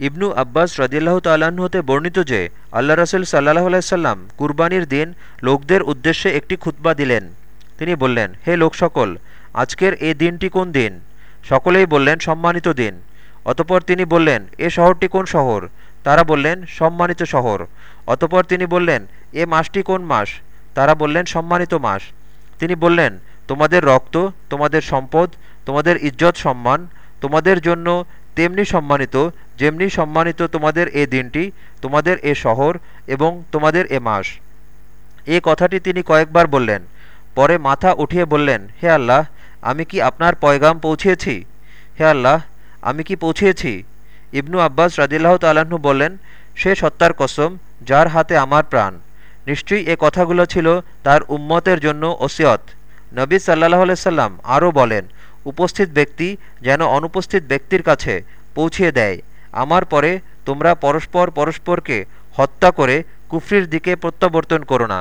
ইবনু আব্বাস রদিল্লাহ তাল্লাহ্ন হতে বর্ণিত যে, আল্লাহ রসুল সাল্লাহ আলাইসাল্লাম কুরবানির দিন লোকদের উদ্দেশ্যে একটি খুতবা দিলেন। তিনি বললেন, হে লোক সকল, আজকের এ দিনটি কোন দিন? সকলেই বললেন, সম্মানিত দিন। অতপর তিনি বললেন, এ শহরটি কোন শহর? তারা বললেন, সম্মানিত শহর। অতপর তিনি বললেন, এ মাসটি কোন মাস? তারা বললেন, সম্মানিত মাস। তিনি বললেন, তোমাদের রক্ত, তোমাদের সম্পদ, তোমাদের ইজ্জত সম্মান, তোমাদের জন্য তেমনি সম্মানিত যেমনি সম্মানিত তোমাদের এ দিনটি, তোমাদের এ শহর এবং তোমাদের এ মাস। এ কথাটি তিনি কয়েকবার বললেন। পরে মাথা উঠিয়ে বললেন, হে আল্লাহ, আমি কি আপনার পয়গাম পৌঁছিয়েছি? হে আল্লাহ, আমি কি পৌঁছিয়েছি? ইবনু আব্বাস রাজিল্লাহ তাল্লাহ্ন বললেন, সে সত্তার কসম, যার হাতে আমার প্রাণ। নিশ্চয়ই এ কথাগুলো ছিল তার উম্মতের জন্য ওসিয়ত। নবী সাল্লাহ সাল্লাম আরও বলেন, উপস্থিত ব্যক্তি যেন অনুপস্থিত ব্যক্তির কাছে পৌঁছিয়ে দেয়। আমার পরে তোমরা পরস্পর পরস্পরকে হত্যা করে কুফরির দিকে প্রত্যাবর্তন করো না।